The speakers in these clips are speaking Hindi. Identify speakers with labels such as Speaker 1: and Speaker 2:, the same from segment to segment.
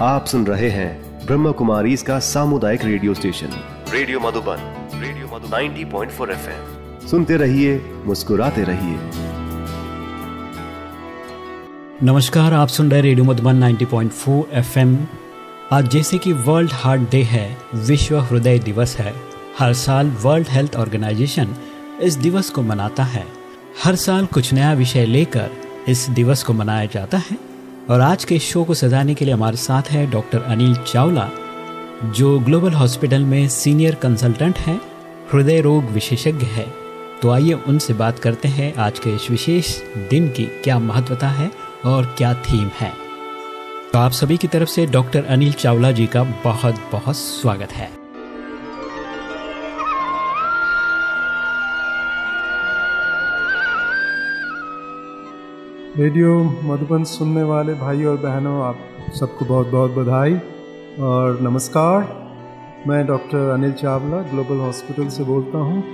Speaker 1: आप सुन रहे हैं ब्रह्म कुमारी इसका सामुदायिक radio station. Radio Madhuban radio Madhuban. 90.4 FM. सुनते रहिए मुस्कुराते रहिए।
Speaker 2: नमस्कार आप सुन रहे रेडियो मधुबन 90.4 एफएम। आज जैसे कि वर्ल्ड हार्ट डे है विश्व हृदय दिवस है हर साल वर्ल्ड हेल्थ ऑर्गेनाइजेशन इस दिवस को मनाता है। हर साल कुछ नया विषय लेकर इस दिवस को मनाया जाता है। और आज के शो को सजाने के लिए हमारे साथ है डॉक्टर अनिल चावला, जो ग्लोबल हॉस्पिटल में सीनियर कंसल्टेंट हैं, हृदय रोग विशेषज्ञ है। तो आइए उनसे बात करते हैं आज के इस विशेष दिन की क्या महत्वता है और क्या थीम है। तो आप सभी की तरफ़ से डॉक्टर अनिल चावला जी का बहुत बहुत स्वागत है।
Speaker 3: रेडियो मधुबन सुनने वाले भाई और बहनों, आप सबको बहुत बहुत बधाई और नमस्कार। मैं doctor Anil Chawla, global hospital से बोलता हूँ।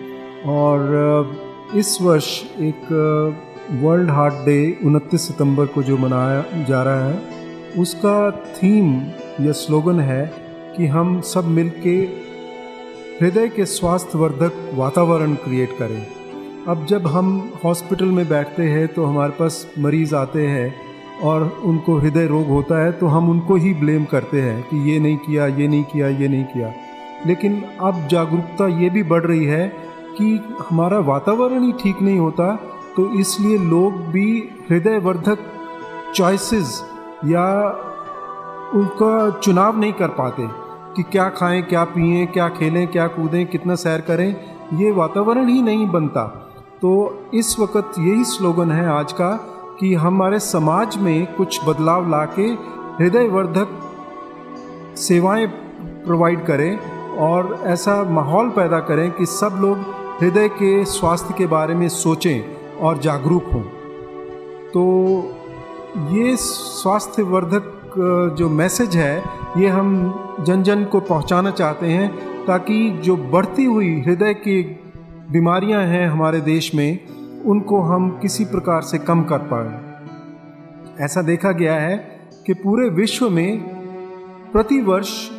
Speaker 3: और इस वर्ष एक वर्ल्ड हार्ट डे 29 सितंबर को जो मनाया जा रहा है, उसका थीम या स्लोगन है कि हम सब मिलके हृदय के स्वास्थ्यवर्धक वातावरण क्रिएट करें। अब जब हम हॉस्पिटल में बैठते हैं तो हमारे पास मरीज़ आते हैं और उनको हृदय रोग होता है तो हम उनको ही ब्लेम करते हैं कि ये नहीं किया, ये नहीं किया, ये नहीं किया। लेकिन अब जागरूकता ये भी बढ़ रही है कि हमारा वातावरण ही ठीक नहीं होता तो इसलिए लोग भी हृदय वर्धक चॉइसेस या उनका चुनाव नहीं कर पाते कि क्या खाएँ, क्या पिएँ, क्या खेलें, क्या कूदें, कितना सैर करें, ये वातावरण ही नहीं बनता। तो इस वक्त यही स्लोगन है आज का कि हमारे समाज में कुछ बदलाव ला के हृदयवर्धक सेवाएँ प्रोवाइड करें और ऐसा माहौल पैदा करें कि सब लोग हृदय के स्वास्थ्य के बारे में सोचें और जागरूक हों। तो ये स्वास्थ्यवर्धक जो मैसेज है, ये हम जन जन को पहुंचाना चाहते हैं ताकि जो बढ़ती हुई हृदय की बीमारियाँ हैं हमारे देश में, उनको हम किसी प्रकार से कम कर पाए। ऐसा देखा गया है कि पूरे विश्व में प्रति वर्ष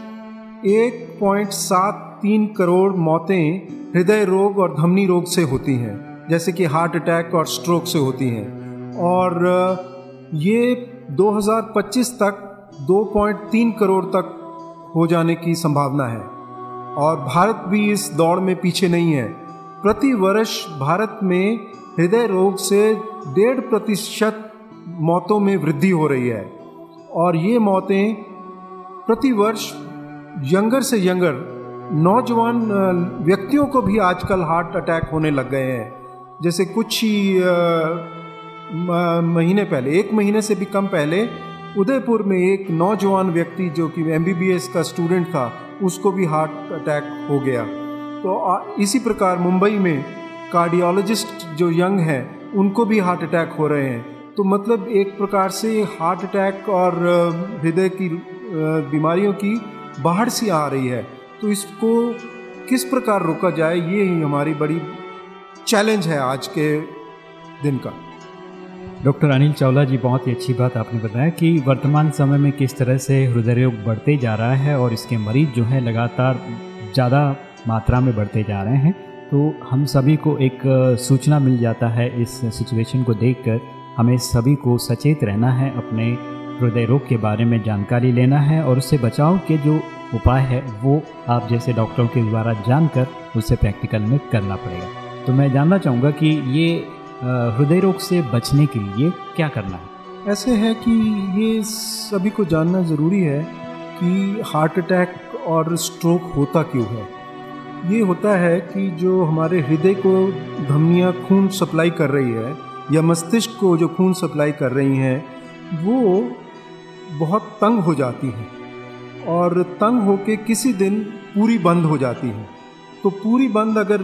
Speaker 3: 1.73 करोड़ मौतें हृदय रोग और धमनी रोग से होती हैं, जैसे कि हार्ट अटैक और स्ट्रोक से होती हैं। और ये 2025 तक 2.3 करोड़ तक हो जाने की संभावना है। और भारत भी इस दौड़ में पीछे नहीं है। प्रति वर्ष भारत में हृदय रोग से डेढ़ प्रतिशत मौतों में वृद्धि हो रही है। और ये मौतें प्रति वर्ष यंगर से यंगर नौजवान व्यक्तियों को भी आजकल हार्ट अटैक होने लग गए हैं। जैसे कुछ ही महीने पहले, एक महीने से भी कम पहले, उदयपुर में एक नौजवान व्यक्ति जो कि एमबीबीएस का स्टूडेंट था, उसको भी हार्ट अटैक हो गया। तो इसी प्रकार मुंबई में कार्डियोलॉजिस्ट जो यंग हैं, उनको भी हार्ट अटैक हो रहे हैं। तो मतलब एक प्रकार से हार्ट अटैक और हृदय की बीमारियों की बाहर सी आ रही है। तो इसको किस प्रकार रोका जाए, ये ही हमारी बड़ी चैलेंज है आज के दिन का।
Speaker 2: डॉक्टर अनिल चावला जी, बहुत ही अच्छी बात आपने बताया कि वर्तमान समय में किस तरह से हृदय रोग बढ़ते जा रहा है और इसके मरीज़ जो है लगातार ज़्यादा मात्रा में बढ़ते जा रहे हैं तो हम सभी को एक सूचना मिल जाता है इस सिचुएशन को देखकर। हमें सभी को सचेत रहना है, अपने हृदय रोग के बारे में जानकारी लेना है और उससे बचाव के जो उपाय है, वो आप जैसे डॉक्टरों के द्वारा जानकर उसे प्रैक्टिकल में करना पड़ेगा। तो मैं जानना चाहूँगा कि ये हृदय रोग से बचने के लिए क्या करना है?
Speaker 3: ऐसे है कि ये सभी को जानना ज़रूरी है कि हार्ट अटैक और स्ट्रोक होता क्यों है। ये होता है कि जो हमारे हृदय को धमनियाँ खून सप्लाई कर रही है, या मस्तिष्क को जो खून सप्लाई कर रही हैं, वो बहुत तंग हो जाती हैं। और तंग होके किसी दिन पूरी बंद हो जाती हैं। तो पूरी बंद अगर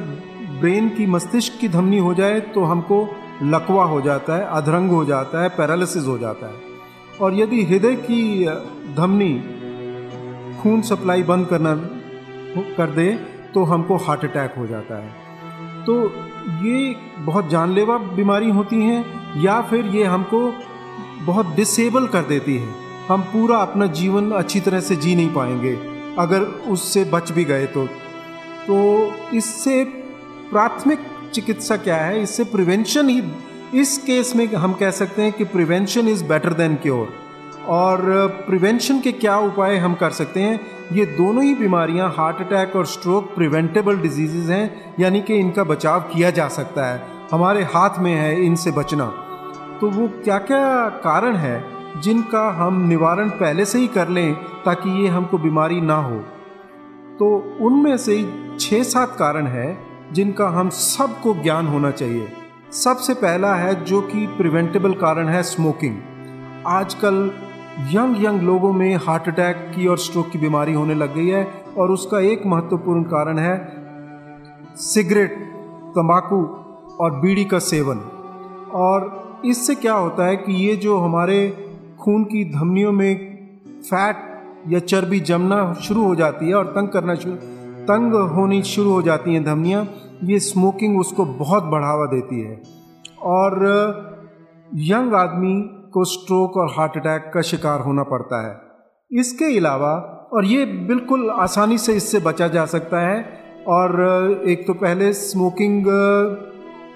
Speaker 3: ब्रेन की मस्तिष्क की धमनी हो जाए तो हमको लकवा हो जाता है, अधरंग हो जाता है, पैरालिसिस हो जाता है। और यदि हृदय की धमनी खून सप्लाई बंद करना कर दे तो हमको हार्ट अटैक हो जाता है। तो ये बहुत जानलेवा बीमारी होती हैं या फिर ये हमको बहुत डिसेबल कर देती है। हम पूरा अपना जीवन अच्छी तरह से जी नहीं पाएँगे, अगर उससे बच भी गए तो। तो इससे प्राथमिक चिकित्सा क्या है? इससे प्रिवेंशन ही, इस केस में हम कह सकते हैं कि prevention is better than cure और प्रिवेंशन के क्या उपाय हम कर सकते हैं? ये दोनों ही बीमारियाँ हार्ट अटैक और स्ट्रोक प्रिवेंटेबल डिज़ीज़ हैं, यानी कि इनका बचाव किया जा सकता है। हमारे हाथ में है, इनसे बचना। तो वो क्या क्या कारण है जिनका हम निवारण पहले से ही कर लें ताकि ये हमको बीमारी ना हो? तो उनमें से छः सात कारण है जिनका हम सबको ज्ञान होना चाहिए। सबसे पहला है जो कि प्रिवेंटेबल कारण है स्मोकिंग आजकल यंग यंग लोगों में हार्ट अटैक की और स्ट्रोक की बीमारी होने लग गई है और उसका एक महत्वपूर्ण कारण है सिगरेट, तंबाकू और बीड़ी का सेवन। और इससे क्या होता है कि ये जो हमारे खून की धमनियों में फैट या चर्बी जमना शुरू हो जाती है और तंग करना शुरू, तंग होनी शुरू हो जाती हैं धमनियाँ, ये स्मोकिंग उसको बहुत बढ़ावा देती है। और यंग आदमी को स्ट्रोक और हार्ट अटैक का शिकार होना पड़ता है। इसके अलावा, और ये बिल्कुल आसानी से इससे बचा जा सकता है, और एक तो पहले स्मोकिंग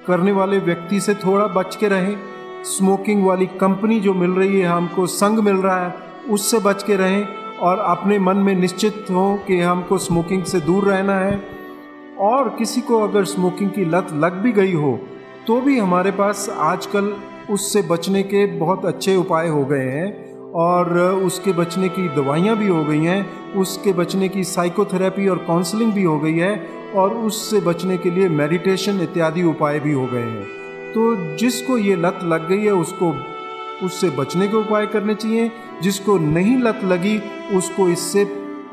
Speaker 3: करने वाले व्यक्ति से थोड़ा बच के रहें। स्मोकिंग वाली कंपनी जो मिल रही है, हमको संग मिल रहा है, उससे बच के रहें, और अपने मन में निश्चित हो कि हमको स्मोकिंग से दूर रहना है। और किसी को अगर स्मोकिंग की लत लग भी गई हो तो भी हमारे पास आजकल उससे बचने के बहुत अच्छे उपाय हो गए हैं और उसके बचने की दवाइयाँ भी हो गई हैं, उसके बचने की साइकोथेरेपी और काउंसलिंग भी हो गई है और उससे बचने के लिए मेडिटेशन इत्यादि उपाय भी हो गए हैं। तो जिसको ये लत लग गई है, उसको, उससे बचने के उपाय करने चाहिए, जिसको नहीं लत लगी, उसको इससे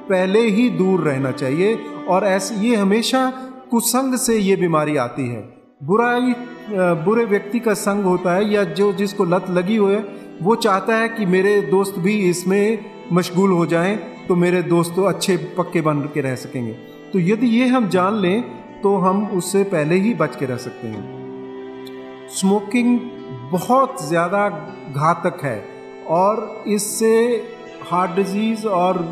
Speaker 3: पहले ही दूर रहना चाहिए और ऐसे, ये हमेशा कुसंग से ये बीमारी आती है। बुराई बुरे व्यक्ति का संग होता है या जो जिसको लत लगी हुई है, वो चाहता है कि मेरे दोस्त भी इसमें मशगूल हो जाएँ तो मेरे दोस्त तो अच्छे पक्के बन के रह सकेंगे। तो यदि ये हम जान लें तो हम उससे पहले ही बच के रह सकते हैं। स्मोकिंग बहुत ज़्यादा घातक है, और इससे हार्ट डिज़ीज़ और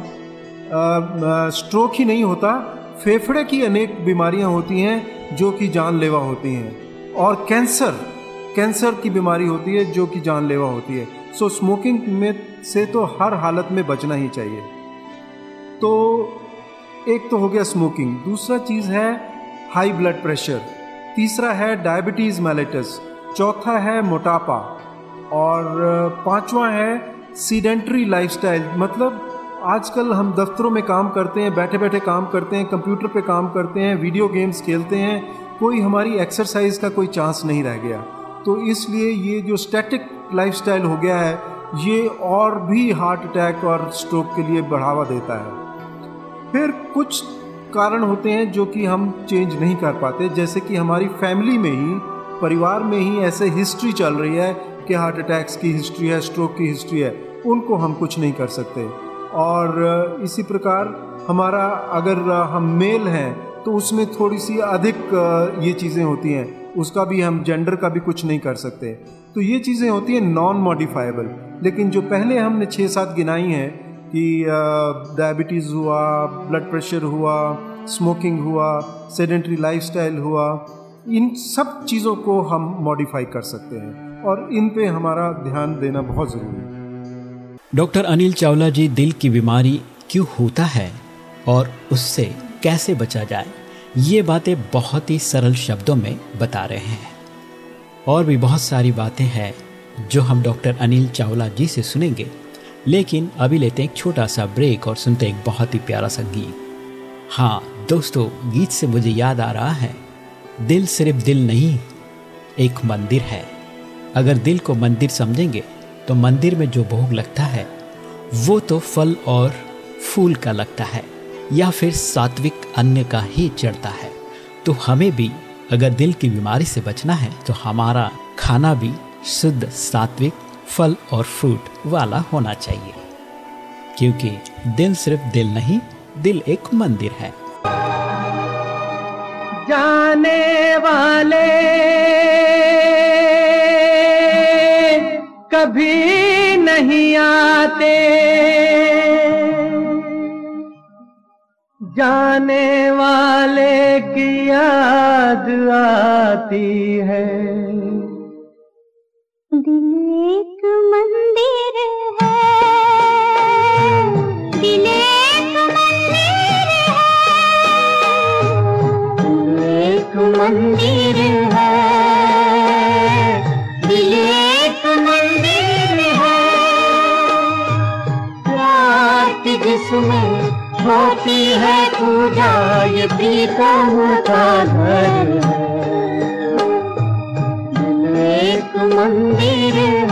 Speaker 3: स्ट्रोक ही नहीं होता, फेफड़े की अनेक बीमारियाँ होती हैं, जो कि जानलेवा होती हैं। और कैंसर कैंसर की बीमारी होती है जो कि जानलेवा होती है। सो स्मोकिंग में से तो हर हालत में बचना ही चाहिए। तो एक तो हो गया स्मोकिंग दूसरा चीज़ है हाई ब्लड प्रेशर तीसरा है डायबिटीज़ मेलेटस चौथा है मोटापा। और पांचवा है सीडेंट्री लाइफस्टाइल मतलब आजकल हम दफ्तरों में काम करते हैं बैठे बैठे काम करते हैं कंप्यूटर पे काम करते हैं वीडियो गेम्स खेलते हैं कोई हमारी एक्सरसाइज का कोई चांस नहीं रह गया। तो इसलिए ये जो स्टैटिक लाइफस्टाइल हो गया है, ये और भी हार्ट अटैक और स्ट्रोक के लिए बढ़ावा देता है। फिर कुछ कारण होते हैं जो कि हम चेंज नहीं कर पाते। जैसे कि हमारी फैमिली में ही, परिवार में ही ऐसे हिस्ट्री चल रही है कि हार्ट अटैक्स की हिस्ट्री है स्ट्रोक की हिस्ट्री है। उनको हम कुछ नहीं कर सकते। और इसी प्रकार हमारा, अगर हम मेल हैं तो उसमें थोड़ी सी अधिक ये चीज़ें होती हैं। उसका भी हम जेंडर का भी कुछ नहीं कर सकते। तो ये चीज़ें होती हैं नॉन मॉडिफाइबल लेकिन जो पहले हमने छः सात गिनाई हैं कि डायबिटीज़ हुआ ब्लड प्रेशर हुआ स्मोकिंग हुआ सेडेंट्री लाइफस्टाइल हुआ, इन सब चीज़ों को हम मॉडिफाई कर सकते हैं। और इन पे हमारा ध्यान देना बहुत ज़रूरी है।
Speaker 2: डॉक्टर अनिल चावला जी, दिल की बीमारी क्यों होता है? और उससे कैसे बचा जाए, ये बातें बहुत ही सरल शब्दों में बता रहे हैं। और भी बहुत सारी बातें हैं जो हम डॉक्टर अनिल चावला जी से सुनेंगे, लेकिन अभी लेते हैं एक छोटा सा ब्रेक और सुनते हैं एक बहुत ही प्यारा सा गीत। हाँ दोस्तों, गीत से मुझे याद आ रहा है, दिल सिर्फ़ दिल नहीं, एक मंदिर है। अगर दिल को मंदिर समझेंगे तो मंदिर में जो भोग लगता है, वो तो फल और फूल का लगता है। या फिर सात्विक अन्न का ही चढ़ता है। तो हमें भी अगर दिल की बीमारी से बचना है तो हमारा खाना भी शुद्ध, सात्विक फल और फ्रूट वाला होना चाहिए। क्योंकि दिल सिर्फ़ दिल नहीं, दिल एक मंदिर है।
Speaker 4: जाने वाले कभी नहीं आते। जाने वाले की याद आती है।
Speaker 5: दिल एक मंदिर है। दिल एक मंदिर है। एक मंदिर है। दिल एक मंदिर है। प्यार की जिसमें होती है पूजा ये प्रीतम का घर। है एक मंदिर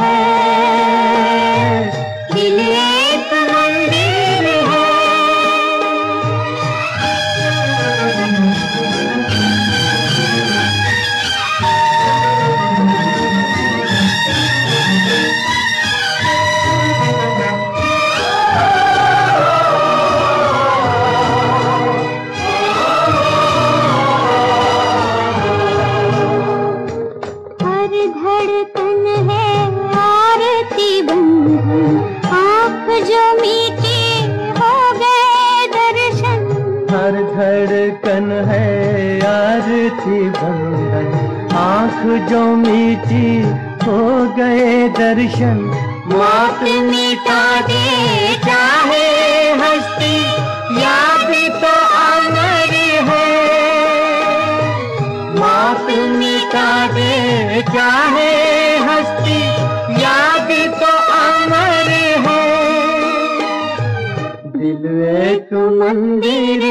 Speaker 5: मीठी हो गए दर्शन। मौत मिटा दे, चाहे हस्ती याद तो अमर है। मौत मिटा दे, चाहे हस्ती याद तो अमर है।
Speaker 4: दिल एक
Speaker 5: मंदिर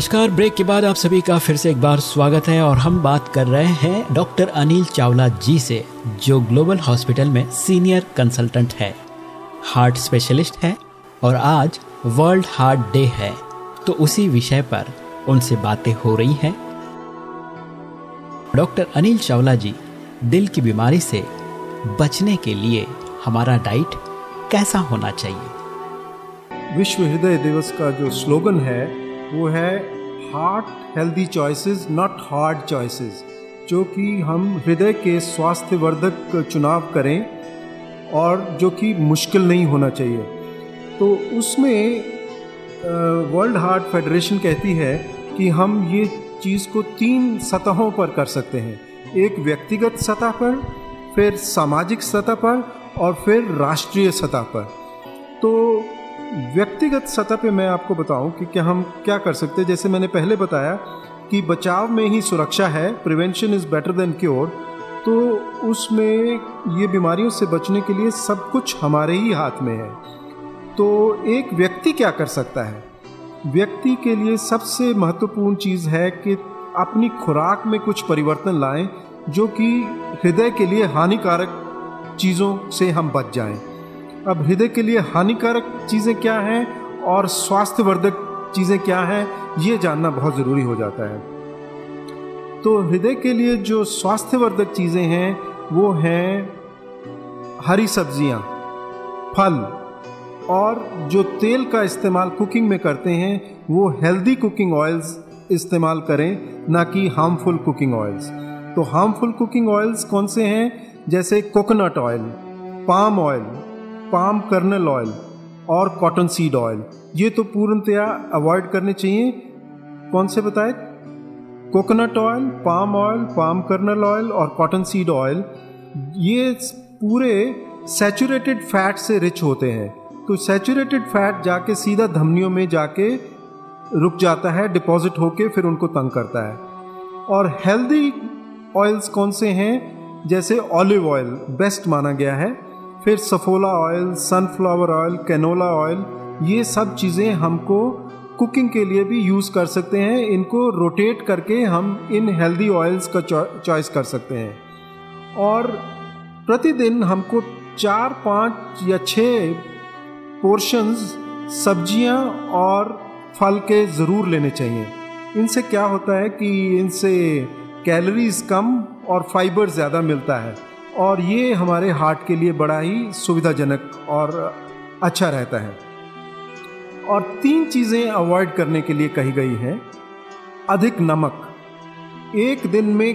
Speaker 2: नमस्कार। ब्रेक के बाद आप सभी का फिर से एक बार स्वागत है और हम बात कर रहे हैं डॉक्टर अनिल चावला जी से, जो ग्लोबल हॉस्पिटल में सीनियर कंसल्टेंट है, हार्ट स्पेशलिस्ट है और आज वर्ल्ड हार्ट डे है। तो उसी विषय पर उनसे बातें हो रही हैं। डॉक्टर अनिल चावला जी, दिल की बीमारी से बचने के लिए हमारा डाइट कैसा होना चाहिए?
Speaker 3: विश्व हृदय दिवस का जो स्लोगन है वो है heart healthy choices not hard choices जो कि हम हृदय के स्वास्थ्यवर्धक चुनाव करें और जो कि मुश्किल नहीं होना चाहिए। तो उसमें वर्ल्ड हार्ट फेडरेशन कहती है कि हम ये चीज़ को तीन सतहों पर कर सकते हैं। एक व्यक्तिगत सतह पर, फिर सामाजिक सतह पर और फिर राष्ट्रीय सतह पर। तो व्यक्तिगत सतह पे मैं आपको बताऊँ कि क्या हम क्या कर सकते हैं। जैसे मैंने पहले बताया कि बचाव में ही सुरक्षा है prevention is better than cure तो उसमें ये बीमारियों से बचने के लिए सब कुछ हमारे ही हाथ में है। तो एक व्यक्ति क्या कर सकता है? व्यक्ति के लिए सबसे महत्वपूर्ण चीज़ है कि अपनी खुराक में कुछ परिवर्तन लाएँ, जो कि हृदय के लिए हानिकारक चीज़ों से हम बच जाएँ। अब हृदय के लिए हानिकारक चीज़ें क्या हैं और स्वास्थ्यवर्धक चीज़ें क्या हैं ये जानना बहुत ज़रूरी हो जाता है। तो हृदय के लिए जो स्वास्थ्यवर्धक चीज़ें हैं वो हैं हरी सब्ज़ियाँ, फल और जो तेल का इस्तेमाल कुकिंग में करते हैं वो हेल्दी कुकिंग ऑयल्स इस्तेमाल करें ना कि हार्मफुल कुकिंग ऑयल्स तो हार्मफुल कुकिंग ऑयल्स कौन से हैं? जैसे coconut oil palm oil palm kernel oil और कॉटन सीड ऑयल। ये तो पूर्णतया अवॉइड करने चाहिए। कौन से बताए? Coconut oil, palm oil, palm kernel oil और कॉटन सीड ऑयल, ये पूरे सेचुरेटेड फैट से रिच होते हैं। तो सेचुरेटेड फैट जाके सीधा धमनियों में जाके रुक जाता है डिपॉजिट होके फिर उनको तंग करता है। और हेल्दी ऑयल्स कौन से हैं? जैसे ऑलिव ऑयल बेस्ट माना गया है। फिर Saffola oil sunflower oil canola oil ये सब चीज़ें हमको कुकिंग के लिए भी यूज़ कर सकते हैं। इनको रोटेट करके हम इन हेल्दी ऑयल्स का चॉइस कर सकते हैं। और प्रतिदिन हमको चार, पाँच या छः पोर्शंस सब्ज़ियाँ और फल के ज़रूर लेने चाहिए। इनसे क्या होता है कि इनसे कैलोरीज कम और फाइबर ज़्यादा मिलता है। और ये हमारे हार्ट के लिए बड़ा ही सुविधाजनक और अच्छा रहता है। और तीन चीज़ें अवॉइड करने के लिए कही गई हैं। अधिक नमक। एक दिन में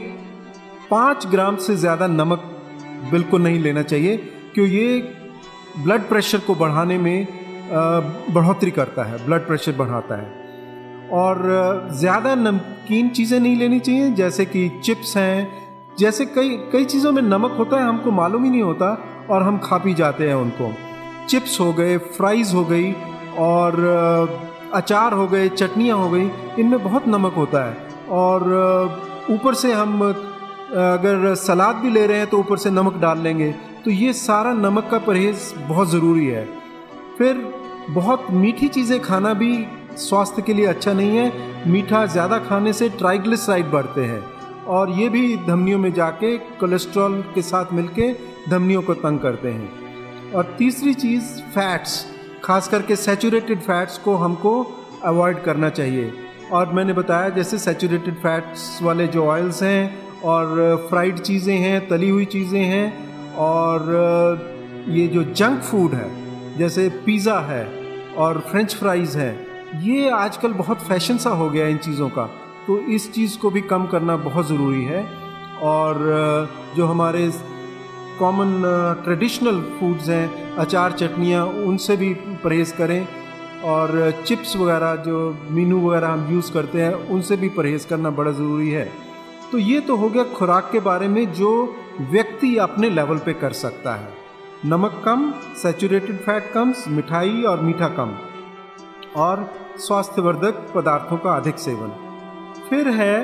Speaker 3: पाँच ग्राम से ज़्यादा नमक बिल्कुल नहीं लेना चाहिए, क्यों ये ब्लड प्रेशर को बढ़ाने में बढ़ोतरी करता है, ब्लड प्रेशर बढ़ाता है। और ज़्यादा नमकीन चीज़ें नहीं लेनी चाहिए, जैसे कि चिप्स हैं जैसे कई कई चीज़ों में नमक होता है, हमको मालूम ही नहीं होता और हम खा पी जाते हैं उनको। चिप्स हो गए, फ्राइज़ हो गई और अचार हो गए, चटनियाँ हो गई, इनमें बहुत नमक होता है। और ऊपर से हम अगर सलाद भी ले रहे हैं तो ऊपर से नमक डाल लेंगे। तो ये सारा नमक का परहेज़ बहुत ज़रूरी है। फिर बहुत मीठी चीज़ें खाना भी स्वास्थ्य के लिए अच्छा नहीं है। मीठा ज़्यादा खाने से ट्राइग्लिसराइड बढ़ते हैं। और ये भी धमनियों में जाके कोलेस्ट्रॉल के साथ मिलके धमनियों को तंग करते हैं। और तीसरी चीज़ फैट्स खास करके सेचूरेटेड फैट्स को हमको अवॉइड करना चाहिए। और मैंने बताया, जैसे सेचूरेटेड फैट्स वाले जो ऑयल्स हैं और फ्राइड चीज़ें हैं, तली हुई चीज़ें हैं और ये जो जंक फ़ूड है, जैसे पिज़्ज़ा है और फ्रेंच फ्राइज़ है, ये आजकल बहुत फ़ैशन सा हो गया इन चीज़ों का। तो इस चीज़ को भी कम करना बहुत ज़रूरी है। और जो हमारे कॉमन ट्रेडिशनल फूड्स हैं, अचार चटनियाँ, उनसे भी परहेज़ करें। और चिप्स वगैरह, जो मीनू वगैरह हम यूज़ करते हैं, उनसे भी परहेज़ करना बड़ा ज़रूरी है। तो ये तो हो गया खुराक के बारे में जो व्यक्ति अपने लेवल पे कर सकता है। नमक कम सेचूरेटेड फैट कम, मिठाई और मीठा कम। और स्वास्थ्यवर्धक पदार्थों का अधिक सेवन। फिर है,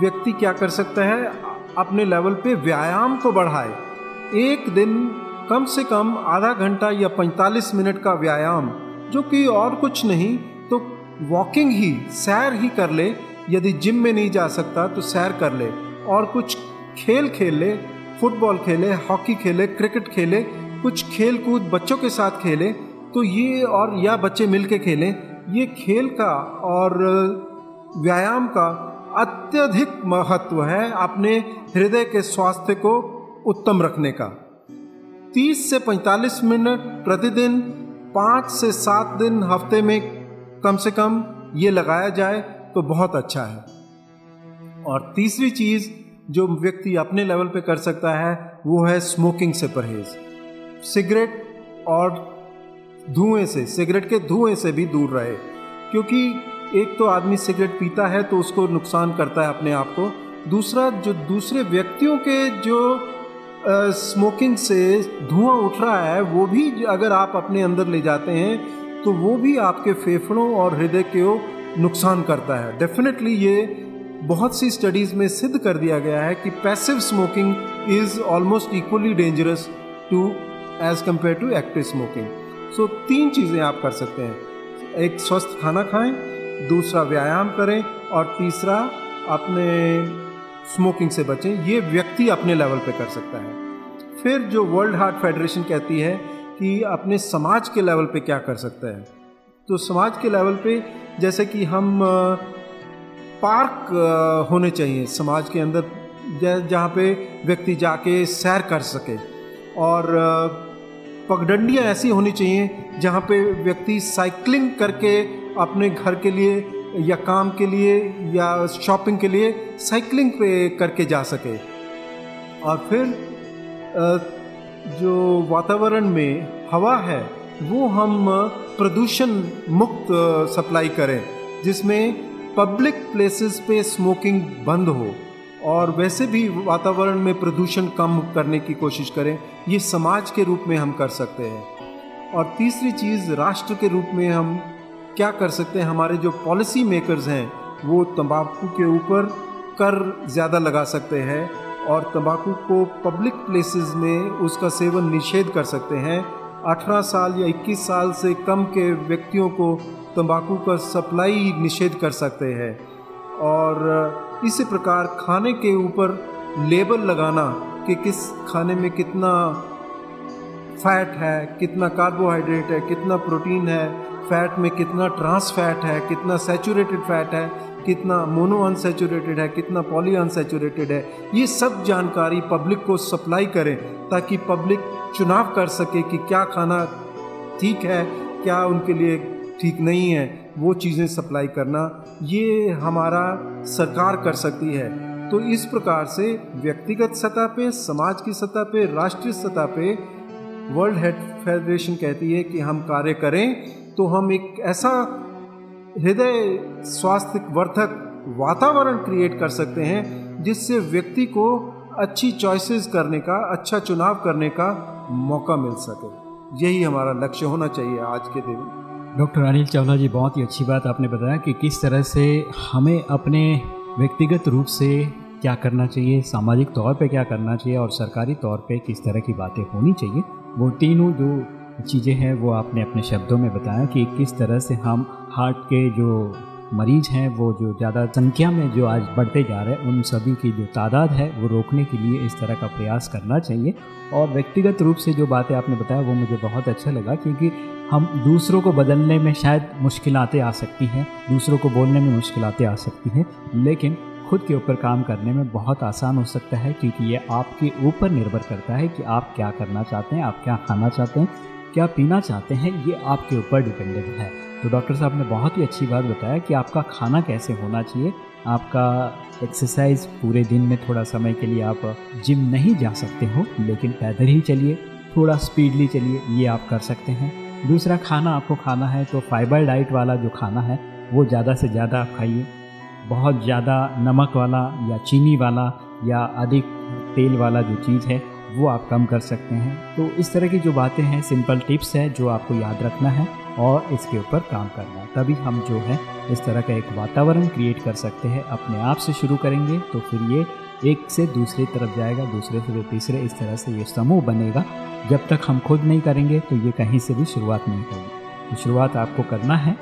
Speaker 3: व्यक्ति क्या कर सकता है? अपने लेवल पे व्यायाम को बढ़ाए। एक दिन कम से कम आधा घंटा या 45 मिनट का व्यायाम, जो कि और कुछ नहीं तो वॉकिंग ही, सैर ही कर ले। यदि जिम में नहीं जा सकता तो सैर कर ले। और कुछ खेल खेल ले फुटबॉल खेले हॉकी खेले क्रिकेट खेले, कुछ खेल कूद बच्चों के साथ खेले तो ये और या बच्चे मिल के खेलें। ये खेल का और व्यायाम का अत्यधिक महत्व है अपने हृदय के स्वास्थ्य को उत्तम रखने का। 30 से 45 मिनट प्रतिदिन, पाँच से सात दिन हफ़्ते में कम से कम ये लगाया जाए तो बहुत अच्छा है। और तीसरी चीज़ जो व्यक्ति अपने लेवल पे कर सकता है, वो है स्मोकिंग से परहेज। सिगरेट और धुएँ से, सिगरेट के धुएँ से भी दूर रहे, क्योंकि एक तो आदमी सिगरेट पीता है तो उसको नुकसान करता है अपने आप को। दूसरा जो दूसरे व्यक्तियों के जो आ, स्मोकिंग से धुआँ उठ रहा है वो भी अगर आप अपने अंदर ले जाते हैं तो वो भी आपके फेफड़ों और हृदय को नुकसान करता है। डेफिनेटली ये बहुत सी स्टडीज़ में सिद्ध कर दिया गया है कि passive smoking is almost equally dangerous to as compare to active smoking so तीन चीज़ें आप कर सकते हैं। एक स्वस्थ खाना खाएँ दूसरा व्यायाम करें और तीसरा अपने स्मोकिंग से बचें। ये व्यक्ति अपने लेवल पे कर सकता है। फिर जो वर्ल्ड हार्ट फेडरेशन कहती है कि अपने समाज के लेवल पे क्या कर सकता है? तो समाज के लेवल पे जैसे कि हम पार्क होने चाहिए समाज के अंदर जहाँ पे व्यक्ति जाके सैर कर सके। और पगडंडियाँ ऐसी होनी चाहिए जहाँ पे व्यक्ति साइकिलिंग करके अपने घर के लिए या काम के लिए या शॉपिंग के लिए साइकिलिंग पे करके जा सके। और फिर जो वातावरण में हवा है, वो हम प्रदूषण मुक्त सप्लाई करें, जिसमें पब्लिक प्लेसेस पे स्मोकिंग बंद हो। और वैसे भी वातावरण में प्रदूषण कम करने की कोशिश करें, ये समाज के रूप में हम कर सकते हैं। और तीसरी चीज़, राष्ट्र के रूप में हम क्या कर सकते हैं? हमारे जो पॉलिसी मेकर्स हैं, वो तंबाकू के ऊपर कर ज़्यादा लगा सकते हैं और तंबाकू को पब्लिक प्लेसेस में उसका सेवन निषेध कर सकते हैं। 18 साल या 21 साल से कम के व्यक्तियों को तंबाकू का सप्लाई निषेध कर सकते हैं। और इसी प्रकार खाने के ऊपर लेबल लगाना कि किस खाने में कितना फैट है, कितना कार्बोहाइड्रेट है, कितना प्रोटीन है फैट में कितना ट्रांस फैट है, कितना सेचूरेटेड फैट है, कितना मोनो अनसेचूरेटेड है, कितना पॉली अनसेचूरेटेड है, ये सब जानकारी पब्लिक को सप्लाई करें, ताकि पब्लिक चुनाव कर सके कि क्या खाना ठीक है, क्या उनके लिए ठीक नहीं है, वो चीज़ें सप्लाई करना, ये हमारा सरकार कर सकती है। तो इस प्रकार से व्यक्तिगत सतह पे, समाज की सतह पे, राष्ट्रीय सतह पे वर्ल्ड हेल्थ फेडरेशन कहती है कि हम कार्य करें तो हम एक ऐसा हृदय स्वास्थ्य वर्धक वातावरण क्रिएट कर सकते हैं, जिससे व्यक्ति को अच्छी चॉइसेस करने का अच्छा चुनाव करने का मौका मिल सके। यही हमारा लक्ष्य होना चाहिए आज के दिन।
Speaker 2: डॉक्टर अनिल चावला जी, बहुत ही अच्छी बात आपने बताया कि किस तरह से हमें अपने व्यक्तिगत रूप से क्या करना चाहिए, सामाजिक तौर पे क्या करना चाहिए और सरकारी तौर पे किस तरह की बातें होनी चाहिए, वो तीनों जो चीज़ें हैं, वो आपने अपने शब्दों में बताया कि किस तरह से हम हार्ट के जो मरीज़ हैं, वो जो ज़्यादा संख्या में जो आज बढ़ते जा रहे हैं, उन सभी की जो तादाद है, वो रोकने के लिए इस तरह का प्रयास करना चाहिए। और व्यक्तिगत रूप से जो बातें आपने बताया, वो मुझे बहुत अच्छा लगा क्योंकि हम दूसरों को बदलने में शायद मुश्किलातें आ सकती हैं, दूसरों को बोलने में मुश्किलातें आ सकती हैं, लेकिन खुद के ऊपर काम करने में बहुत आसान हो सकता है क्योंकि ये आपके ऊपर निर्भर करता है कि आप क्या करना चाहते हैं, आप क्या खाना चाहते हैं। क्या पीना चाहते हैं, ये आपके ऊपर डिपेंडेंट है। तो डॉक्टर साहब ने बहुत ही अच्छी बात बताया कि आपका खाना कैसे होना चाहिए। आपका एक्सरसाइज पूरे दिन में थोड़ा समय के लिए आप जिम नहीं जा सकते हो, लेकिन पैदल ही चलिए, थोड़ा स्पीडली चलिए, ये आप कर सकते हैं। दूसरा, खाना आपको खाना है तो फाइबर डाइट वाला जो खाना है, वो ज़्यादा से ज़्यादा आप खाइए। बहुत ज़्यादा नमक वाला या चीनी वाला या अधिक तेल वाला जो चीज़ है वो आप कम कर सकते हैं। तो इस तरह की जो बातें हैं सिंपल टिप्स है, जो आपको याद रखना है और इसके ऊपर काम करना है। तभी हम जो है, इस तरह का एक वातावरण क्रिएट कर सकते हैं, अपने आप से शुरू करेंगे तो फिर ये एक से दूसरी तरफ़ जाएगा, दूसरे से तीसरे, इस तरह से ये समूह बनेगा। जब तक हम खुद नहीं करेंगे तो ये कहीं से भी शुरुआत नहीं होगी। तो शुरुआत आपको करना है।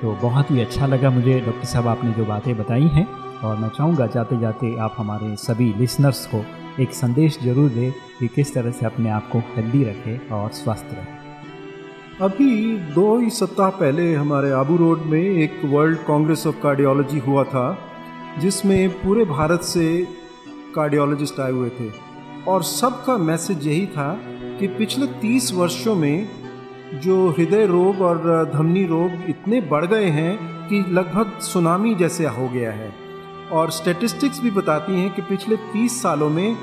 Speaker 2: तो बहुत ही अच्छा लगा मुझे, डॉक्टर साहब आपने जो बातें बताई हैं, और मैं चाहूँगा जाते जाते आप हमारे सभी लिसनर्स को एक संदेश ज़रूर दें कि किस तरह से अपने आप को हेल्दी रखे और स्वस्थ रहे
Speaker 3: अभी दो ही सप्ताह पहले हमारे आबू रोड में एक वर्ल्ड कांग्रेस ऑफ़ कार्डियोलॉजी हुआ था, जिसमें पूरे भारत से कार्डियोलॉजिस्ट आए हुए थे। और सबका मैसेज यही था कि पिछले तीस वर्षों में जो हृदय रोग और धमनी रोग इतने बढ़ गए हैं कि लगभग सुनामी जैसे हो गया है। और स्टेटिस्टिक्स भी बताती हैं कि पिछले तीस सालों में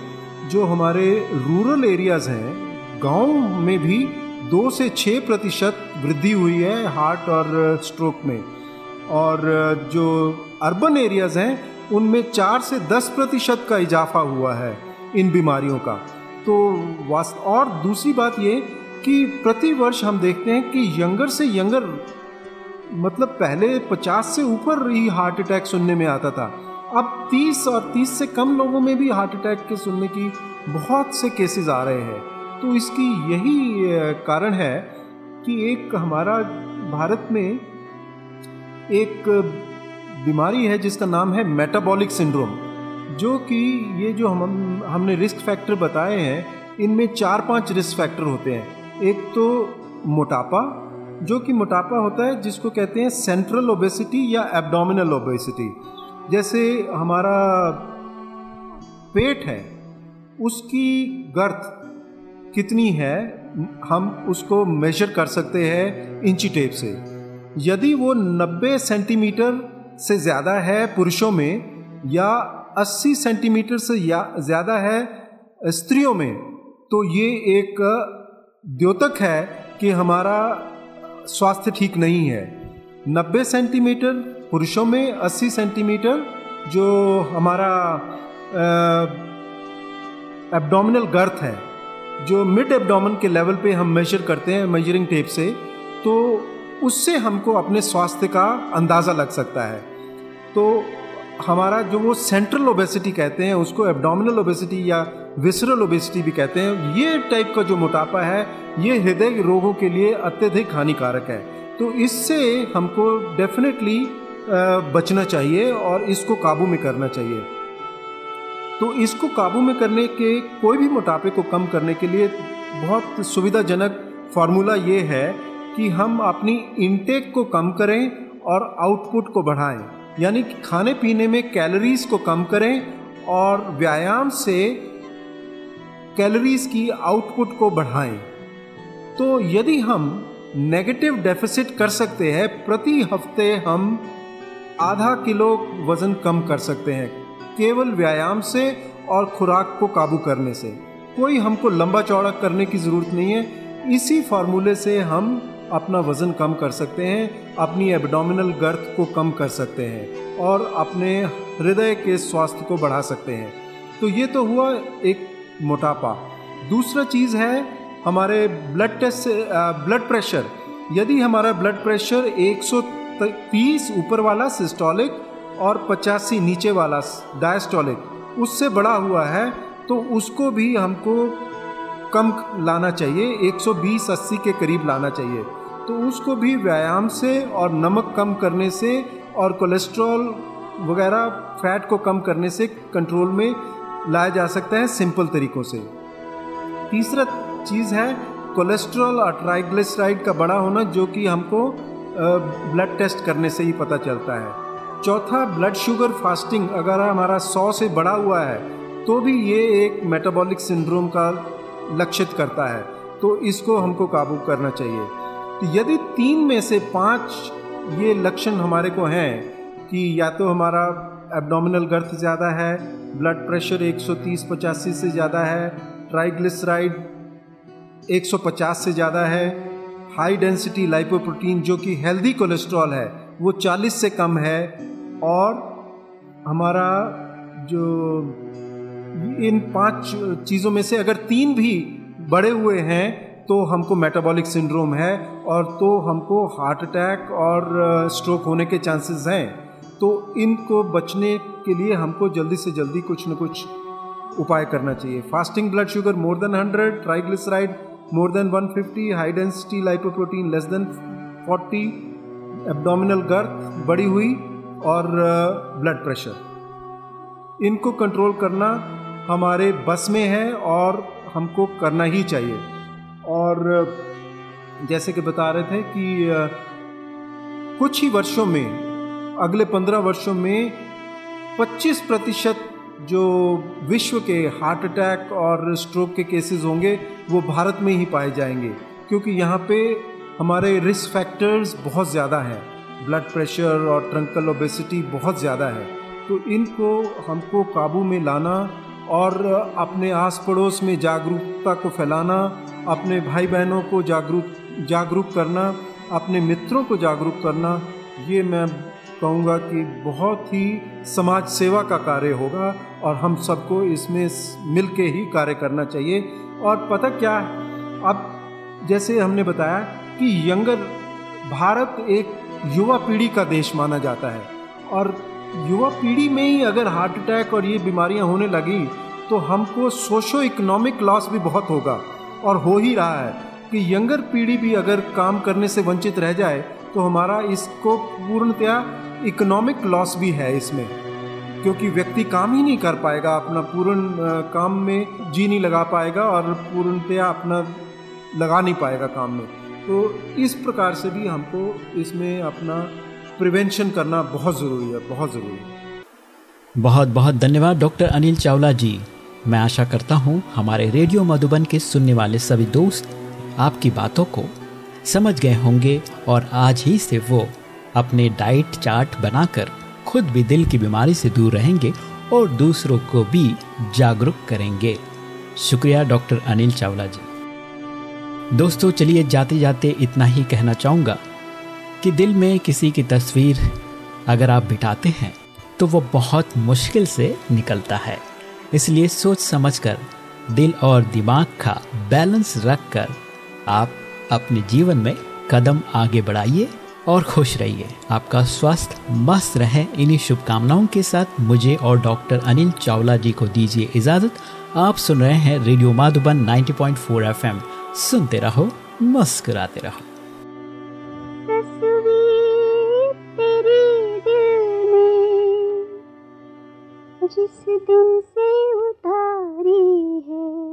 Speaker 3: जो हमारे रूरल एरियाज़ हैं, गाँव में भी दो से छः प्रतिशत वृद्धि हुई है हार्ट और स्ट्रोक में। और जो अर्बन एरियाज़ हैं, उनमें चार से दस प्रतिशत का इजाफा हुआ है इन बीमारियों का। तो वास्त, और दूसरी बात ये कि प्रति वर्ष हम देखते हैं कि यंगर से यंगर मतलब पहले 50 से ऊपर ही हार्ट अटैक सुनने में आता था। अब 30 और 30 से कम लोगों में भी हार्ट अटैक के सुनने की बहुत से केसेस आ रहे हैं। तो इसकी यही कारण है कि एक हमारा भारत में एक बीमारी है जिसका नाम है मेटाबॉलिक सिंड्रोम जो कि ये जो हम, हमने रिस्क फैक्टर बताए हैं, इनमें चार पाँच रिस्क फैक्टर होते हैं। एक तो मोटापा, जो कि मोटापा होता है, जिसको कहते हैं सेंट्रल ओबेसिटी या एब्डोमिनल ओबेसिटी जैसे हमारा पेट है, उसकी गर्थ कितनी है, हम उसको मेजर कर सकते हैं इंची टेप से। यदि वो 90 सेंटीमीटर से ज़्यादा है पुरुषों में, या 80 सेंटीमीटर से ज़्यादा है स्त्रियों में तो ये एक द्योतक है कि हमारा स्वास्थ्य ठीक नहीं है। 90 सेंटीमीटर पुरुषों में 80 सेंटीमीटर, जो हमारा एब्डोमिनल गर्थ है, जो मिड एब्डोमन के लेवल पे हम मेजर करते हैं मेजरिंग टेप से तो उससे हमको अपने स्वास्थ्य का अंदाज़ा लग सकता है। तो हमारा जो वो सेंट्रल ओबेसिटी कहते हैं, उसको एब्डोमिनल ओबेसिटी या विसरल ओबेसिटी भी कहते हैं, ये टाइप का जो मोटापा है, ये हृदय रोगों के लिए अत्यधिक हानिकारक है। तो इससे हमको डेफिनेटली बचना चाहिए और इसको काबू में करना चाहिए। तो इसको काबू में करने के कोई भी मोटापे को कम करने के लिए बहुत सुविधाजनक फार्मूला ये है कि हम अपनी इनटेक को कम करें और आउटपुट को बढ़ाएँ। यानी कि खाने पीने में कैलोरीज को कम करें और व्यायाम से कैलोरीज की आउटपुट को बढ़ाएँ। तो यदि हम नेगेटिव डेफिसिट कर सकते हैं, प्रति हफ़्ते हम आधा किलो वज़न कम कर सकते हैं, केवल व्यायाम से और खुराक को काबू करने से। कोई हमको लंबा चौड़ा करने की ज़रूरत नहीं है। इसी फार्मूले से हम अपना वज़न कम कर सकते हैं, अपनी एबडोमिनल गर्थ को कम कर सकते हैं और अपने हृदय के स्वास्थ्य को बढ़ा सकते हैं। तो ये तो हुआ एक मोटापा। दूसरा चीज़ है हमारे ब्लड टेस्ट ब्लड प्रेशर। यदि हमारा ब्लड प्रेशर 130 ऊपर वाला सिस्टोलिक और 85 नीचे वाला डायस्टोलिक उससे बड़ा हुआ है तो उसको भी हमको कम लाना चाहिए 120-80 के करीब लाना चाहिए। तो उसको भी व्यायाम से और नमक कम करने से और कोलेस्ट्रॉल वगैरह फैट को कम करने से कंट्रोल में लाया जा सकता है सिंपल तरीक़ों से। तीसरा चीज़ है कोलेस्ट्रॉल और ट्राइग्लिसराइड का बड़ा होना, जो कि हमको ब्लड टेस्ट करने से ही पता चलता है। चौथा ब्लड शुगर फास्टिंग अगर हमारा सौ से बड़ा हुआ है तो भी ये एक मेटाबॉलिक सिंड्रोम का लक्षित करता है। तो इसको हमको काबू करना चाहिए। तो यदि तीन में से पाँच ये लक्षण हमारे को हैं कि या तो हमारा एब्डोमिनल गर्थ ज़्यादा है ब्लड प्रेशर 130 पचासी से ज़्यादा है ट्राइग्लिसराइड 150 से ज़्यादा है हाई डेंसिटी लाइपोप्रोटीन जो कि हेल्दी कोलेस्ट्रॉल है, वो 40 से कम है और हमारा जो इन पाँच चीज़ों में से अगर तीन भी बड़े हुए हैं तो हमको मेटाबॉलिक सिंड्रोम है और तो हमको हार्ट अटैक और स्ट्रोक होने के चांसेस हैं। तो इनको बचने के लिए हमको जल्दी से जल्दी कुछ न कुछ उपाय करना चाहिए। Fasting blood sugar more than hundred triglyceride more than 150 high density lipoprotein less than 40 abdominal girth बढ़ी हुई और ब्लड प्रेशर इनको कंट्रोल करना हमारे बस में है और हमको करना ही चाहिए. और जैसे कि बता रहे थे कि कुछ ही वर्षों में, अगले पंद्रह वर्षों में 25 प्रतिशत जो विश्व के हार्ट अटैक और स्ट्रोक के केसेस होंगे, वो भारत में ही पाए जाएँगे, क्योंकि यहाँ पे हमारे रिस्क फैक्टर्स बहुत ज़्यादा हैं। ब्लड प्रेशर और ट्रंकल ओबेसिटी बहुत ज़्यादा है। तो इनको हमको काबू में लाना और अपने आस पड़ोस में जागरूकता को फैलाना, अपने भाई बहनों को जागरूक जागरूक करना, अपने मित्रों को जागरूक करना, ये मैं कहूँगा कि बहुत ही समाज सेवा का कार्य होगा और हम सबको इसमें मिल के ही कार्य करना चाहिए। और पता क्या, अब जैसे हमने बताया कि यंगर भारत एक युवा पीढ़ी का देश माना जाता है और युवा पीढ़ी में ही अगर हार्ट अटैक और ये बीमारियाँ होने लगी तो हमको सोशो इकोनॉमिक लॉस भी बहुत होगा। और हो ही रहा है कि यंगर पीढ़ी भी अगर काम करने से वंचित रह जाए तो हमारा इसको पूर्णतया इकोनॉमिक लॉस भी है इसमें, क्योंकि व्यक्ति काम ही नहीं कर पाएगा, अपना पूर्ण काम में जी नहीं लगा पाएगा और पूर्णतया अपना लगा नहीं पाएगा काम में। तो इस प्रकार से भी हमको इसमें अपना प्रिवेंशन करना बहुत ज़रूरी है, बहुत ज़रूरी है।
Speaker 2: बहुत बहुत धन्यवाद, डॉक्टर अनिल चावला जी। मैं आशा करता हूँ हमारे रेडियो मधुबन के सुनने वाले सभी दोस्त आपकी बातों को समझ गए होंगे और आज ही से वो अपने डाइट चार्ट बनाकर खुद भी दिल की बीमारी से दूर रहेंगे और दूसरों को भी जागरूक करेंगे। शुक्रिया, डॉक्टर अनिल चावला जी। दोस्तों, चलिए जाते जाते इतना ही कहना चाहूँगा कि दिल में किसी की तस्वीर अगर आप बिठाते हैं तो वो बहुत मुश्किल से निकलता है। इसलिए सोच समझकर, दिल और दिमाग का बैलेंस रखकर आप अपने जीवन में कदम आगे बढ़ाइए। और खुश रहिए। आपका स्वास्थ्य मस्त रहे। इन्हीं शुभकामनाओं के साथ मुझे और डॉक्टर अनिल चावला जी को दीजिए इजाज़त। आप सुन रहे हैं रेडियो माधुबन 90.4 एफएम। सुनते रहो, मुस्कुराते रहो।
Speaker 5: जिस दिन से उतारी है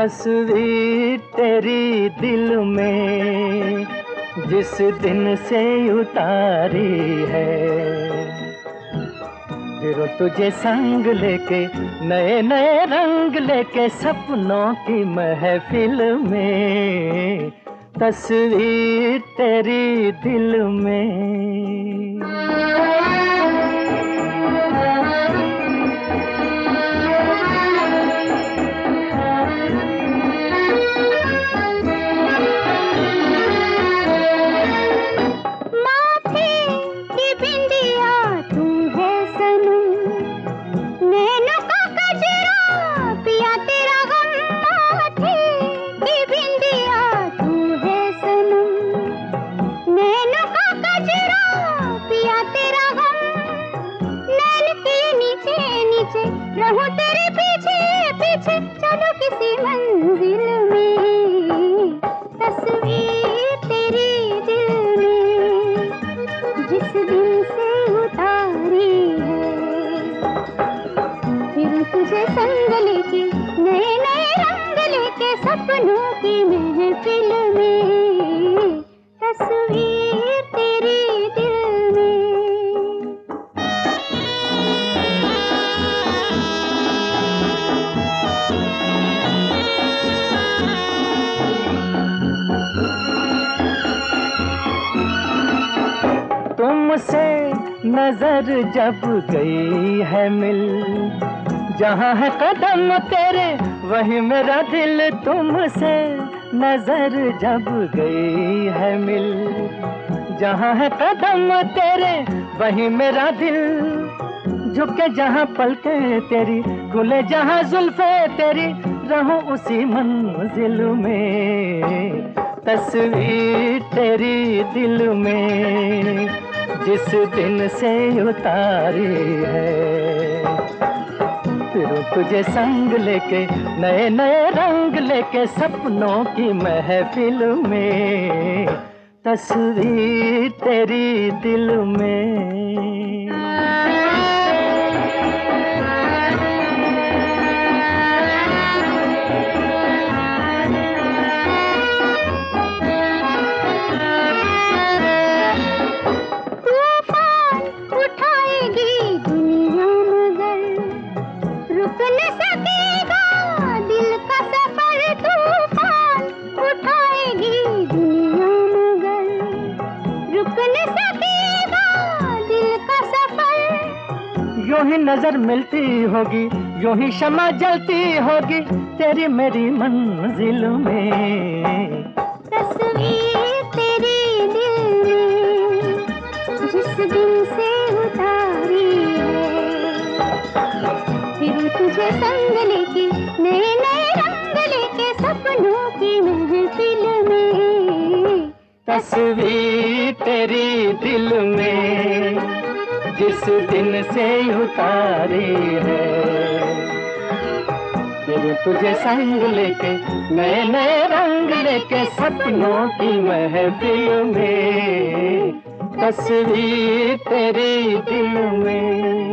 Speaker 5: तस्वीर तेरी दिल में जिस दिन से उतारी है। फिर तुझे संग लेके, नए नए रंग लेके सपनों की महफिल में
Speaker 4: तस्वीर तेरी दिल में। नज़र जब गई है मिल। जहाँ है कदम तेरे, वही मेरा दिल तुमसे। नज़र जब गई है मिल। जहाँ है कदम तेरे, वही मेरा दिल। झुके जहाँ पलके तेरी, खुले जहाँ जुल्फे तेरी, रहूँ उसी मंजिल में। तस्वीर तेरी दिल में। जिस दिन से उतारी है, फिर तुझे संग लेके, नए नए रंग लेके सपनों की महफिल में, तस्वीर तेरी दिल में। नज़र मिलती होगी यूँ ही क्षमा जलती होगी तेरी मेरी मंजिल में।
Speaker 5: तस्वीर तेरे दिल में जिस दिन से उतारी है। फिर तुझे संग लेके नए नए रंग लेके सपनों की महफिल में।
Speaker 4: तस्वीर तेरी दिल में जिस दिन से उतारी है। फिर तुझे संग लेके नए नए रंग लेके सपनों की महफिल में, तस्वीर तेरे दिल में।